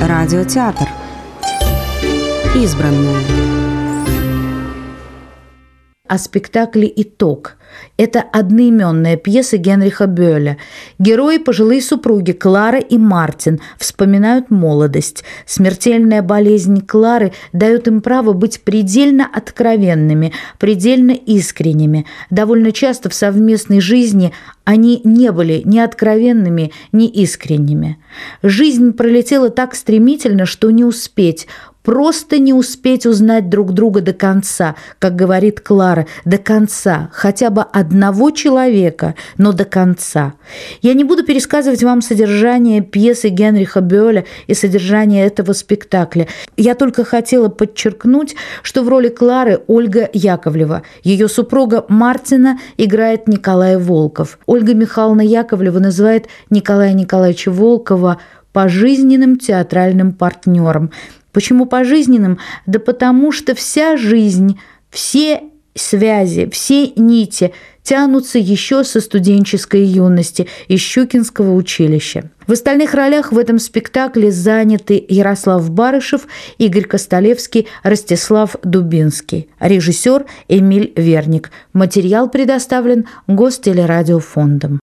Радиотеатр. Избранное. О спектакле «Итог». Это одноименная пьеса Генриха Бёля. Герои пожилые супруги Клара и Мартин вспоминают молодость. Смертельная болезнь Клары дает им право быть предельно откровенными, предельно искренними. Довольно часто в совместной жизни они не были ни откровенными, ни искренними. Жизнь пролетела так стремительно, что не успеть просто не успеть узнать друг друга до конца, как говорит Клара, до конца, хотя бы одного человека, но до конца. Я не буду пересказывать вам содержание пьесы Генриха Бёля и содержание этого спектакля. Я только хотела подчеркнуть, что в роли Клары Ольга Яковлева. Ее супруга Мартина играет Николай Волков. Ольга Михайловна Яковлева называет Николая Николаевича Волкова пожизненным театральным партнером. Почему пожизненным? Да потому что вся жизнь, все связи, все нити тянутся еще со студенческой юности из Щукинского училища. В остальных ролях в этом спектакле заняты Ярослав Барышев, Игорь Костолевский, Ростислав Дубинский, режиссер Эмиль Верник. Материал предоставлен Гостелерадиофондом.